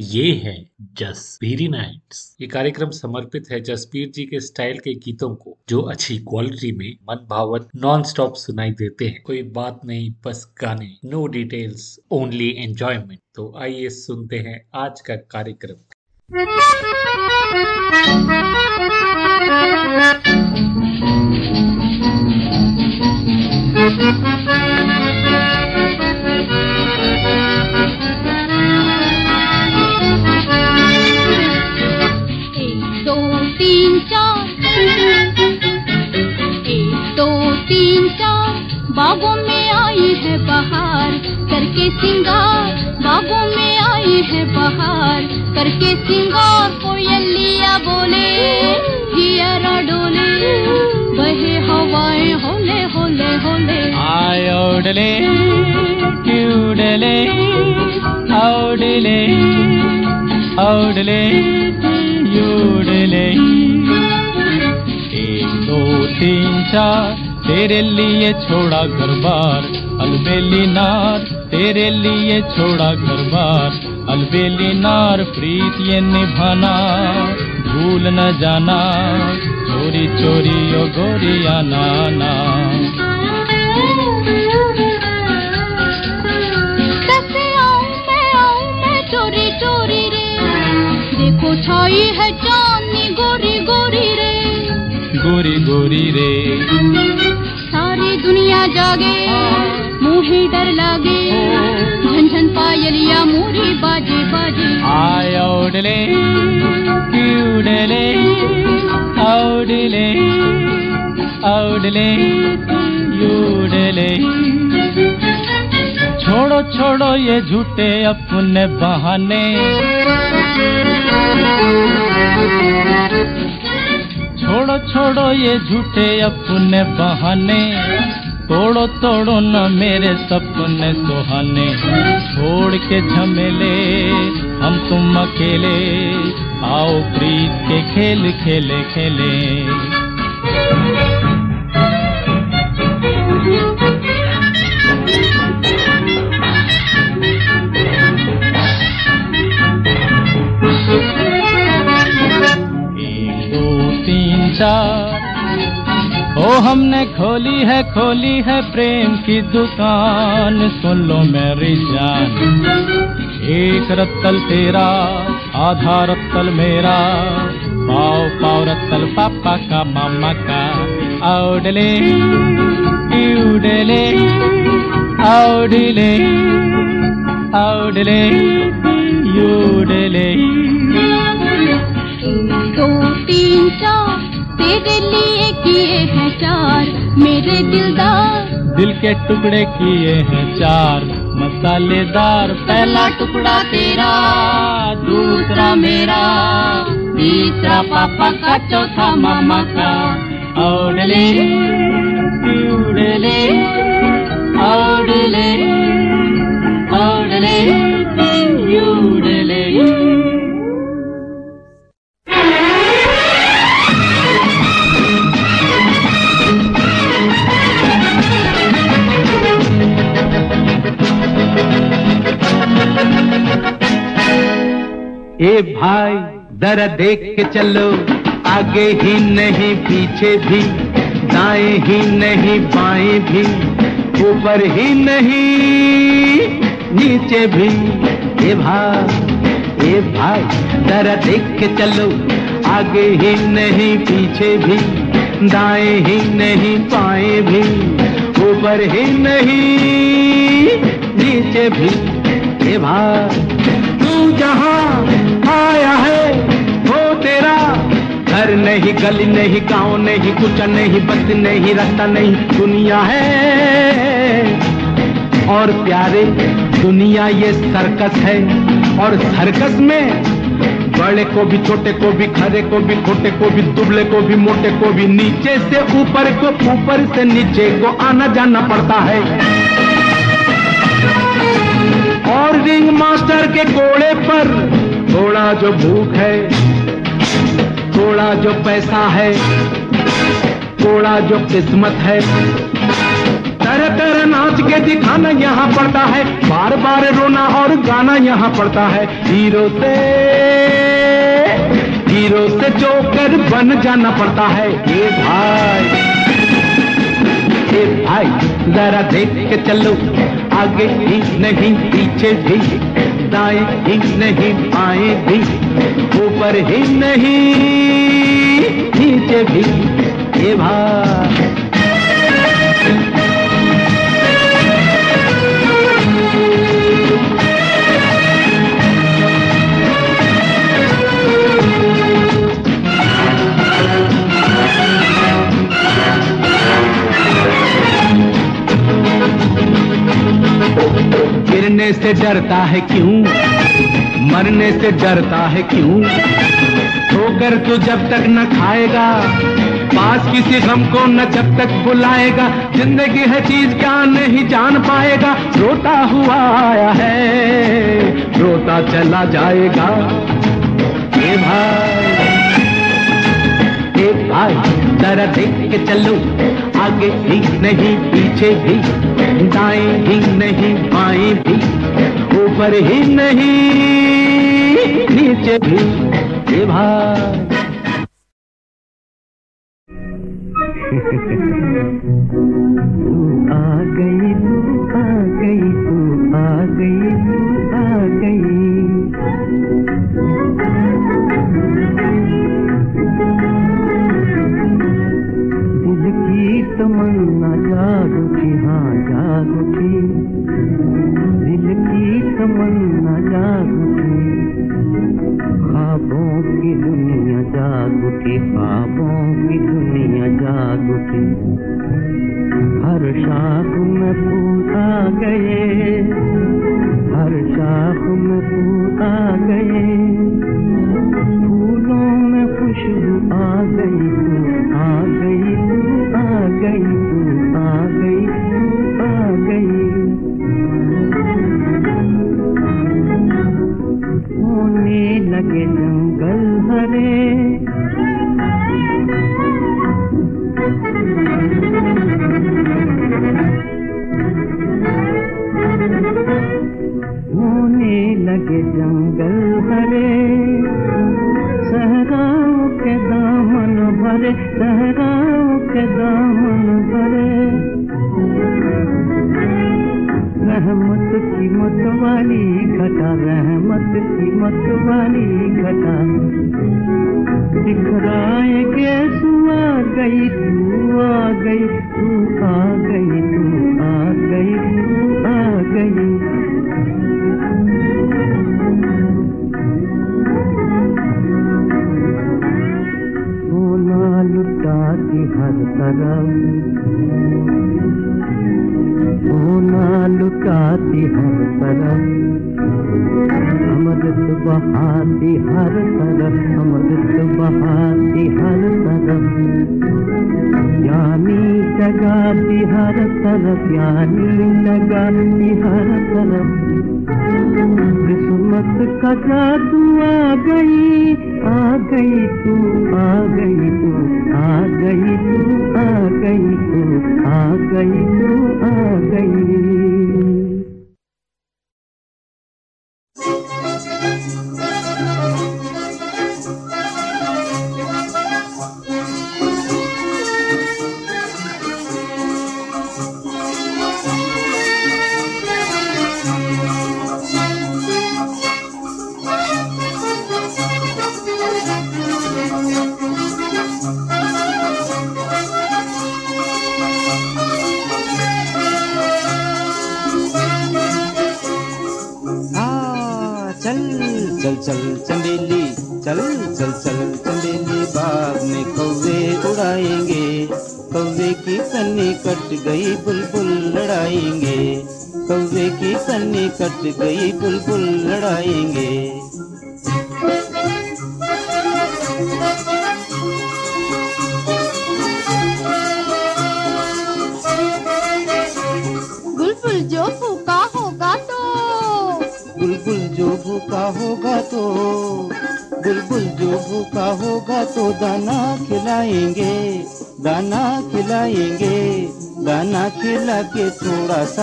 ये है जसबीरी नाइट्स। ये कार्यक्रम समर्पित है जसबीर जी के स्टाइल के गीतों को, जो अच्छी क्वालिटी में मन भावन नॉन स्टॉप सुनाई देते हैं। कोई बात नहीं, बस गाने नो डिटेल्स ओनली एंजॉयमेंट तो आइए सुनते हैं आज का कार्यक्रम। बागों में आई है बहार करके सिंगार, बागों में आई है बहार करके सिंगार कोयलिया बोले हियरा डोले बहे हवाएँ होले होले होले। आय ओडले क्यूडले ओडले ओडले यूडले एक, दो, तीन, चार तेरे लिए छोड़ा घर बार अलबेली नार तेरे लिए छोड़ा घर बार अलबेली नार प्रीत ये निभाना भूल न जाना चोरी चोरी ओ गोरिया नाना। चोरी चोरी रे? देखो छाई है चांदनी गोरी गोरी रे। गोरी गोरी रे। दुनिया जागे, मुहे डर लागे। झन पायलिया, मोरी बाजे बाजे। आय ओडले उडले औडले औडले, यूडले। छोड़ो छोड़ो ये झूठे अपने बहाने। छोड़ो छोड़ो ये झूठे अपने बहाने। तोड़ो तोड़ो न मेरे सपने सुहाने। छोड़ के झमेले, हम तुम अकेले। आओ प्रीत के खेल, खेले खेले। एक, दो, तीन, चार। हमने खोली है खोली है प्रेम की दुकान। सुन लो मेरी जान। एक रत्तल तेरा, आधा रत्तल मेरा। पाव पाव रत्तल पापा का, मामा का। औडले उडले औडले औडले यूडले तेरे लिए किए हैं चार, मेरे दिलदार। दिल के टुकड़े किए हैं चार, मसालेदार पहला टुकड़ा तेरा, दूसरा मेरा, तीसरा पापा का, चौथा मामा का। औडले औडले उड़ले ए भाई दरा देख के चलो। आगे ही नहीं, पीछे भी। दाएँ ही नहीं, बाएँ भी। ऊपर ही नहीं, नीचे भी। ए भाई ए भाई दरा देख के चलो। आगे ही नहीं, पीछे भी। दाएँ ही नहीं, बाएँ भी। ऊपर ही नहीं, नीचे भी। ए भाई, तू जहाँ घर नहीं, गली नहीं, गाँव नहीं कुछ नहीं, बस नहीं, रास्ता नहीं, दुनिया है। और प्यारे, दुनिया ये सर्कस है। और सर्कस में बड़े को भी, छोटे को भी खरे को भी छोटे को भी, दुबले को भी, मोटे को भी, नीचे से ऊपर को, ऊपर से नीचे को आना जाना पड़ता है। और रिंग मास्टर के घोड़े पर थोड़ा जो भूख है थोड़ा जो पैसा है, थोड़ा जो किस्मत है। तरह तरह नाच के दिखाना यहाँ पड़ता है, बार बार रोना और गाना यहाँ पड़ता है। हीरो से हीरो से जोकर बन जाना पड़ता है। ये भाई ये भाई, जरा देख के चलो, आगे ही नहीं, पीछे भी, दाएँ ही नहीं, बाएँ भी, ऊपर ही नहीं। नीचे भी ये भाई गिरने से डरता है क्यों? मरने से डरता है क्यों? ठोकर तो जब तक न खाएगा। पास किसी गम को न जब तक बुलाएगा। ज़िंदगी है चीज़ क्या नहीं जान पाएगा। रोता हुआ आया है, रोता चला जाएगा। ये भाई ये भाई, जरा देख के चलो। आगे भी नहीं, पीछे भी दाएँ ही नहीं, बाएँ भी, ऊपर ही नहीं, नीचे भी। ये भाई। आ गई, तू आ गई, तू आ गई, तू आ गई। की तमन्ना जाग उठी हाँ जाग उठी दिल की तमन्ना जाग उठी ख्वाबों की दुनिया जाग उठी ख्वाबों की दुनिया जाग उठी हर शाख में पूता गए, हर शाख में पूता गए। फूलों में खुशबू आ गई भरे के दामन भरे। रहमत की मत वाली घटा रहमत की मत वाली घटा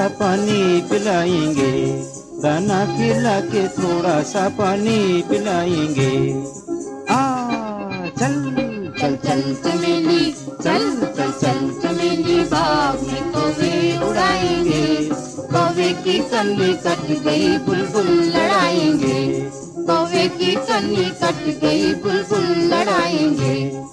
सा पानी पिलाएँगे। दाना खिला के थोड़ा सा पानी पिलाएँगे। आ, चल चल चल, चमेली। चल चल चल, चमेली। बाग में कौवे उड़ाएँगे। कौवे की कन्नी कट गई, बुलबुल लड़ाएँगे। कौवे की कन्नी कट गई, बुलबुल लड़ाएँगे।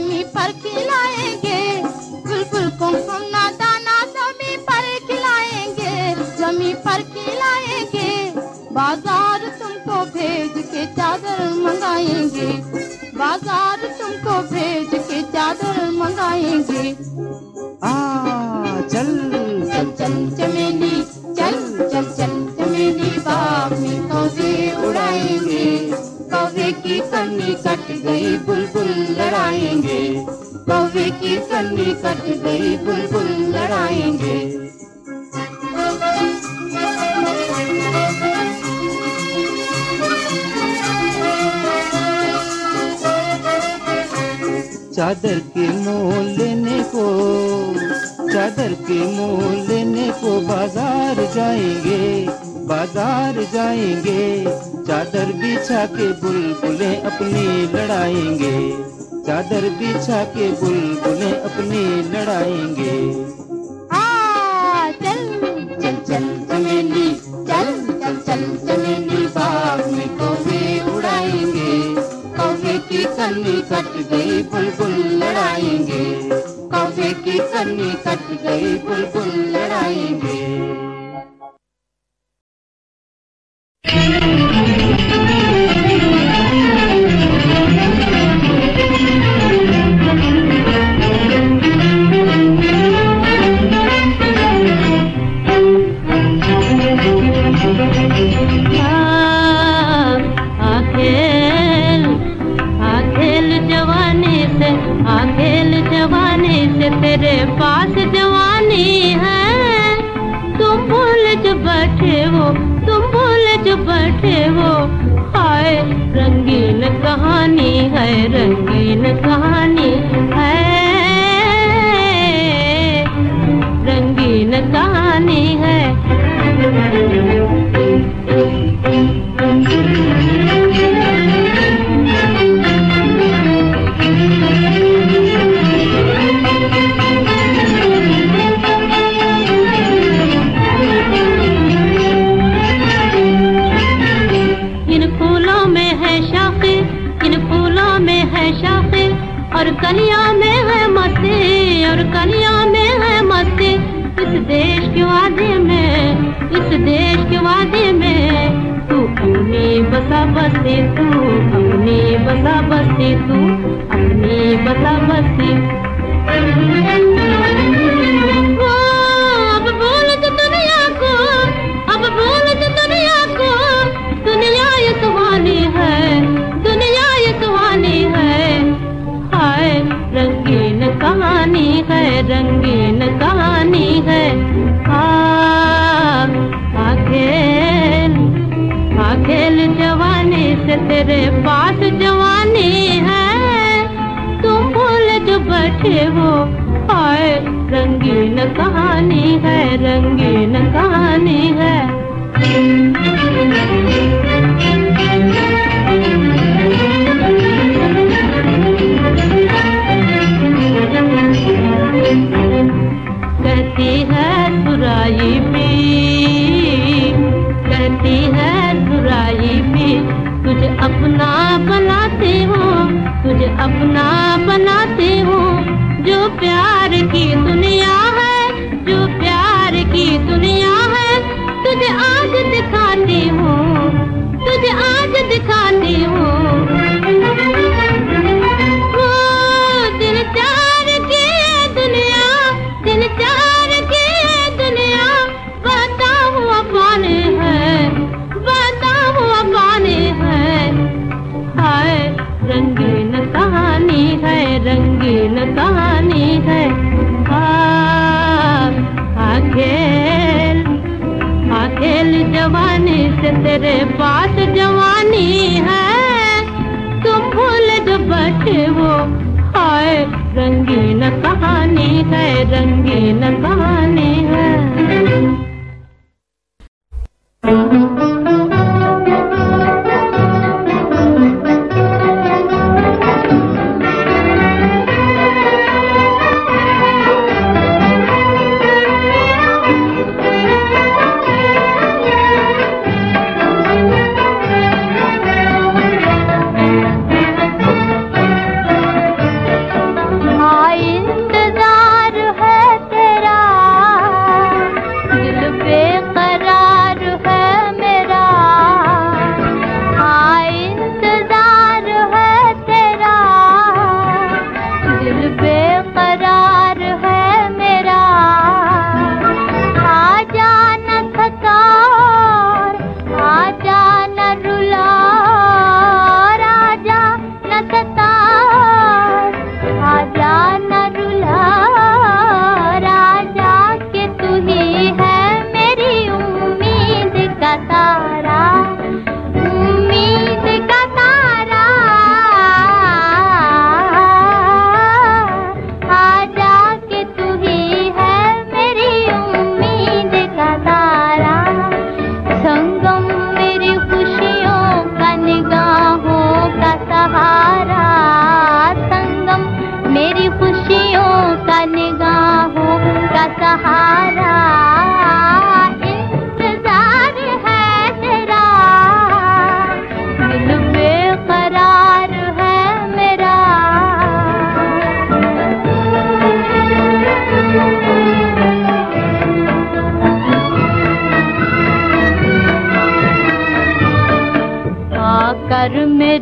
जमी पर खिलाएँगे। बुलबुल को हम ना दाना जमी पर खिलाएँगे। जमी पर खिलाएँगे। बाज़ार तुमको भेज के चादर मंगाएँगे। बाज़ार तुमको भेज के चादर मंगाएँगे। आ चल चल। चल चमेली। कन्नी कट गई बुलबुल लड़ाएँगे। कौवे की कन्नी कट गई बुलबुल लड़ाएँगे। चादर के मोल लेने को, चादर के मोल लेने को बाज़ार जाएँगे बाज़ार जाएँगे। चादर बिछा के बुलबुलें अपनी लड़ाएँगे। चादर बिछा के बुलबुलें अपनी लड़ाएँगे। आ चल। चल चल चमेली चल चल चल चमेली बाग में कौवे उड़ाएँगे। कौवे की कन्नी कट गई बुलबुल लड़ाएँगे। कौवे की कन्नी कट गई बुलबुल लड़ाएँगे। जो वो। हाय रंगीन कहानी है रंगीन कहानी है। रंगीन कहानी है।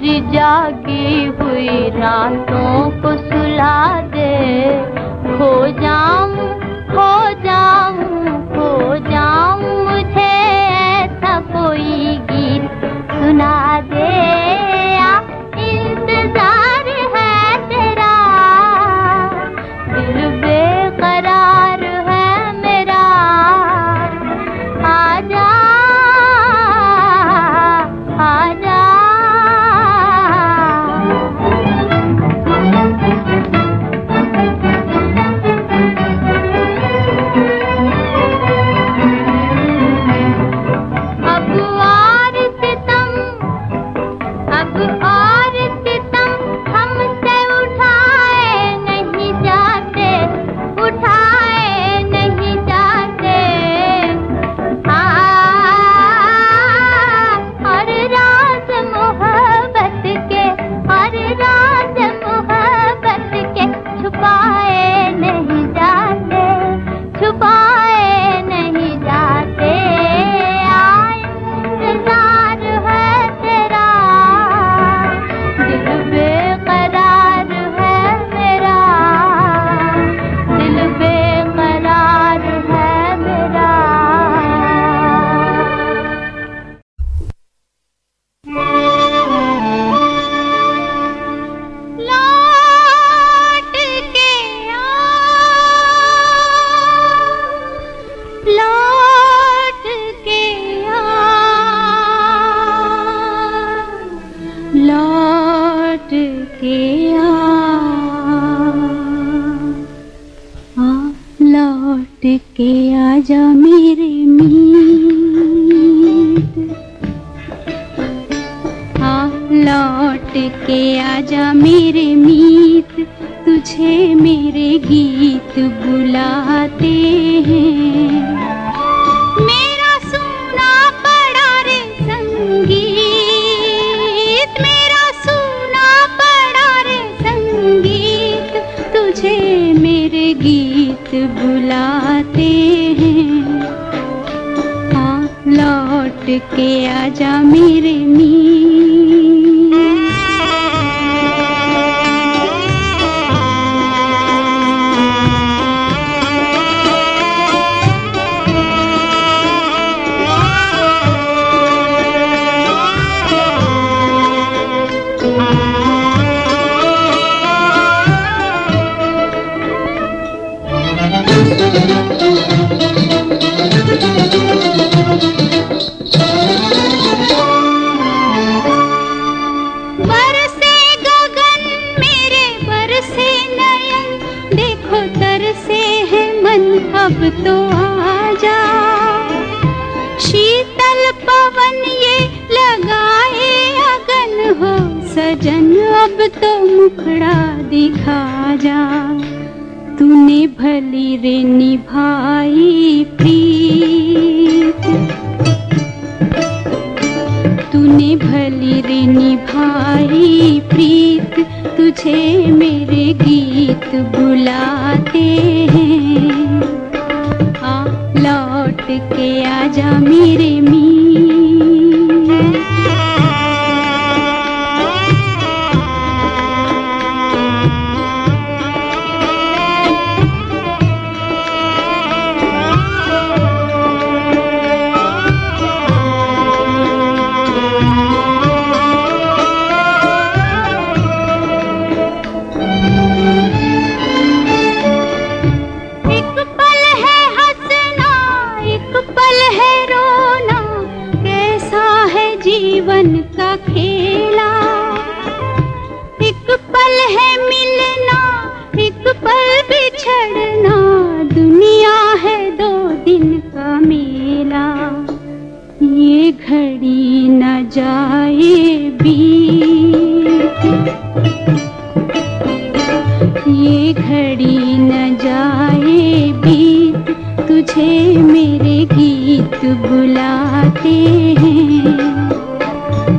जागी हुई रातों लौट के आजा मेरे मीत, तुझे मेरे गीत बुलाते हैं। मेरा सुना रे संगीत, मेरा सुना रे संगीत, तुझे मेरे गीत बुलाते हैं, हाँ, लौट के आजा मेरे मीत सजन अब तो मुखड़ा दिखा जा। तूने भली रे निभाई प्रीत। तूने भली रे निभाई प्रीत। तुझे मेरे गीत बुलाते हैं। आ लौट के आजा मेरे मी घड़ी न जाए बीत ये घड़ी न जाए बीत तुझे मेरे गीत बुलाते हैं।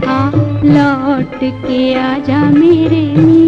आ लौट के आजा मेरे मीत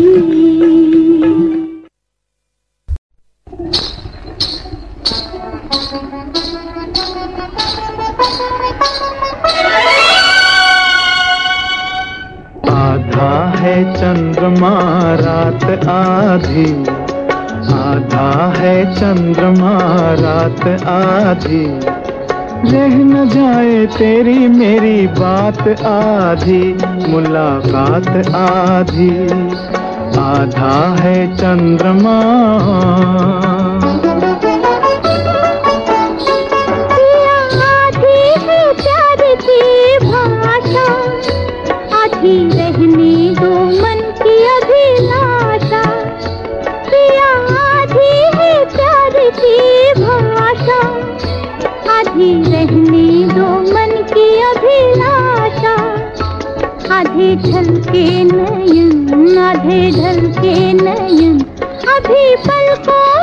आधी मुलाकात आधा। ढलके नयन अभी पलकों में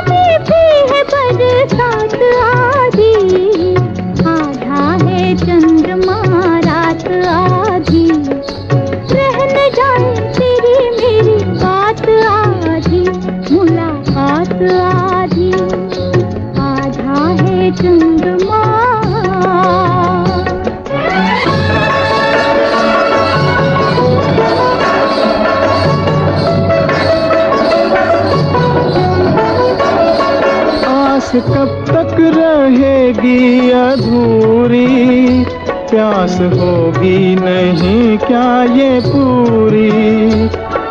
रहेगी अधूरी, प्यास होगी नहीं क्या ये पूरी?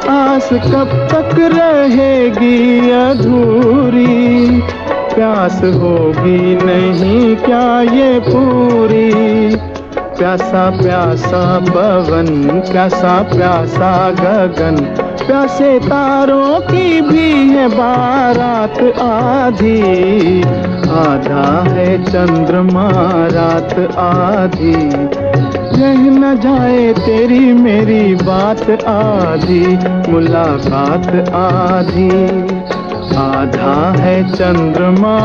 आस कब तक रहेगी अधूरी? प्यास होगी नहीं क्या ये पूरी? प्यासा प्यासा पवन, प्यासा प्यासा गगन, प्यासे तारों की भी है बारात आधी। आधा है चंद्रमा रात आधी। रह न जाए तेरी मेरी बात आधी, मुलाकात आधी। आधा है चंद्रमा।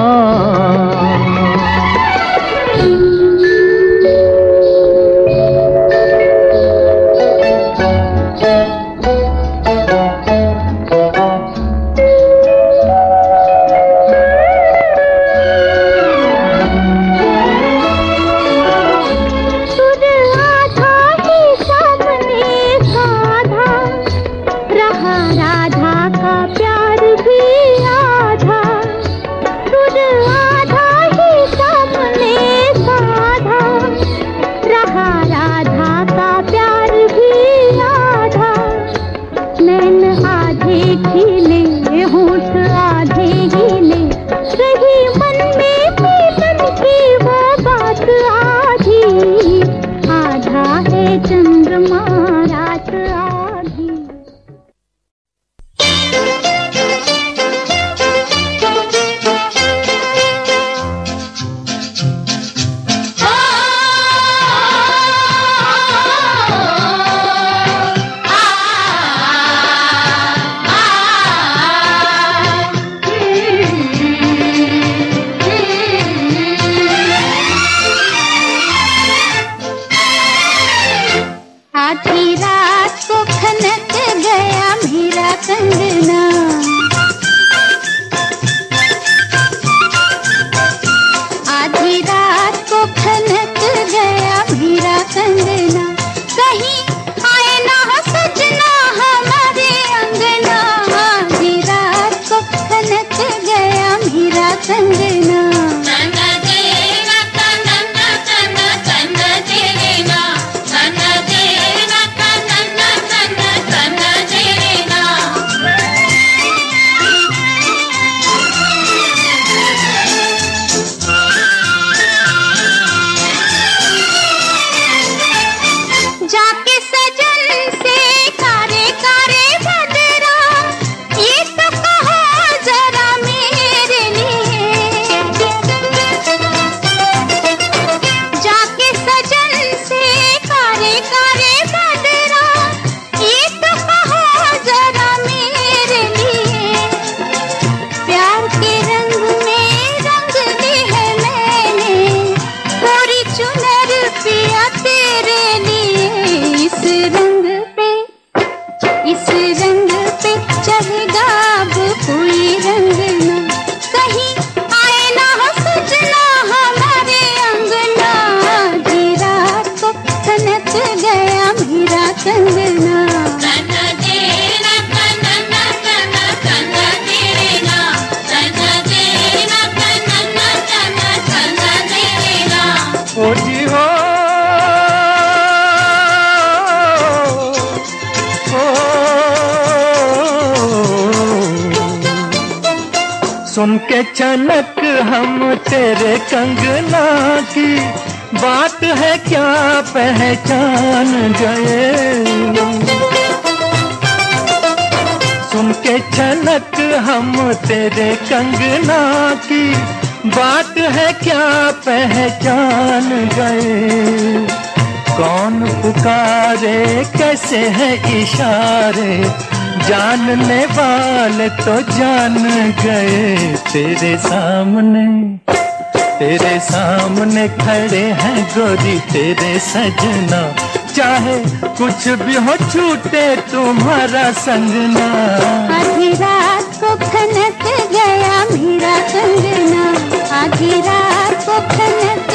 कैसे है इशारे? जानने वाले तो जान गए तेरे सामने। तेरे सामने खड़े हैं गोरी, तेरे सजना। चाहे कुछ भी हो छूटे तुम्हारा संगना आधी रात को खनक गया मेरा संगना आधी रात को खनक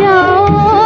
जाओ।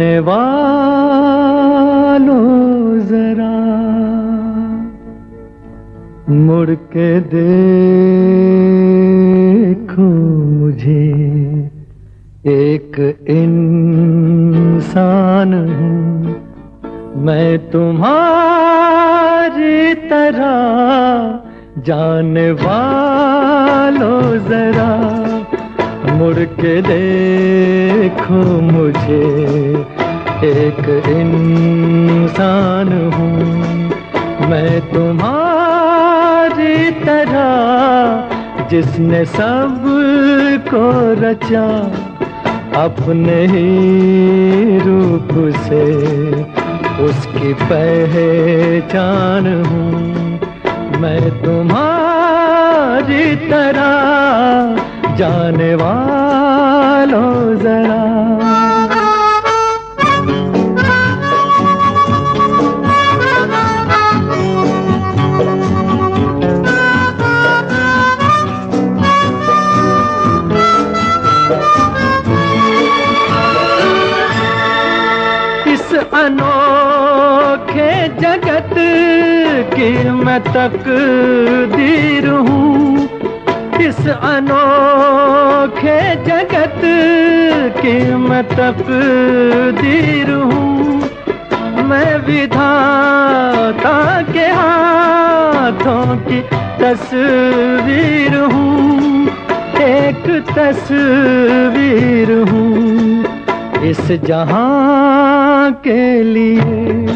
जाने वालों जरा। मुड़ के देखो मुझे, एक इंसान हूँ। मैं तुम्हारी तरह जाने वालों जरा। मुड़ के देखो मुझे एक इंसान हूँ। मैं तुम्हारी तरह जिसने सबको रचा अपने ही रूप से उसकी पहचान हूँ। मैं तुम्हारी तरह जाने वालों जरा मैं तकदीर हूँ इस अनोखे जगत की मैं तकदीर हूँ। मैं विधाता के हाथों की तस्वीर हूँ, एक तस्वीर हूँ इस जहाँ के लिए।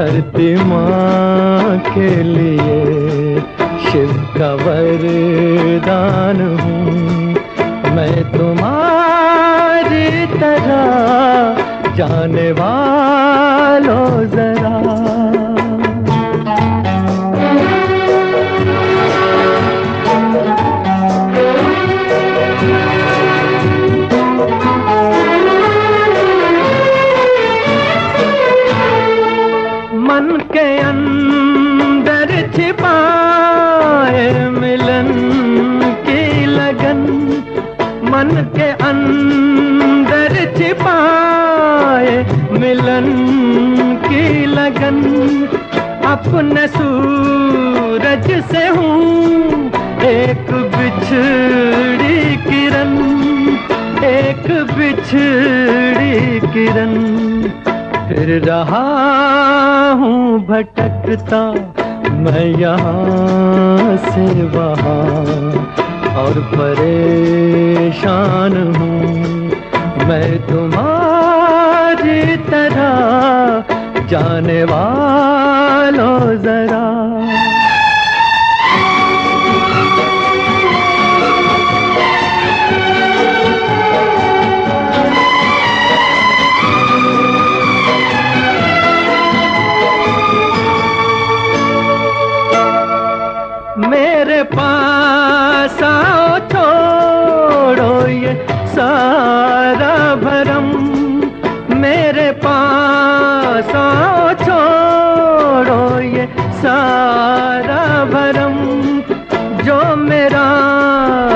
धरती माँ के लिए शिव का वरदान हूँ। मैं तुम्हारी तरह जाने वालों जरा मन के अंदर छिपाए मिलन की लगन। अपने सूरज से हूँ एक बिछड़ी किरण, एक बिछड़ी किरण। फिर रहा हूँ भटकता मैं यहाँ से वहाँ। और परेशान हूँ। मैं तुम्हारी तरह जाने वालों जरा।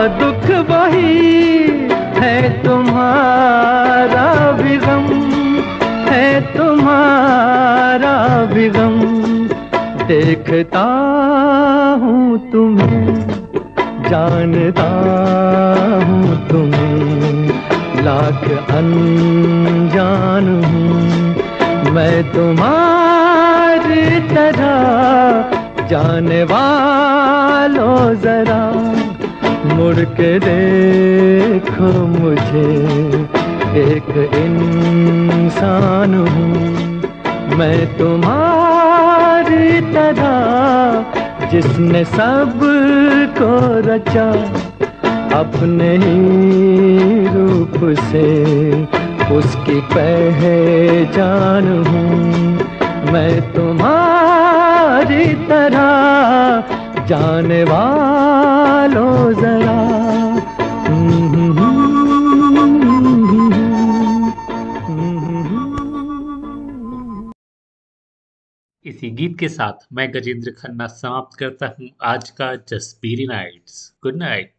दुख वही है तुम्हारा भी गम है तुम्हारा भी गम देखता हूँ तुम्हें, जानता हूँ तुम्हें। लाख अनजान हूँ, मैं तुम्हारी तरह। जाने वालों जरा मुड़ के देखो मुझे, एक इंसान हूँ। मैं तुम्हारी तरह, जिसने सबको रचा, अपने ही रूप से उसकी पहचान हूँ। मैं तुम्हारी तरह जाने वालों जरा। इसी गीत के साथ मैं गजेंद्र खन्ना समाप्त करता हूँ आज का जसबीरी नाइट्स। Good night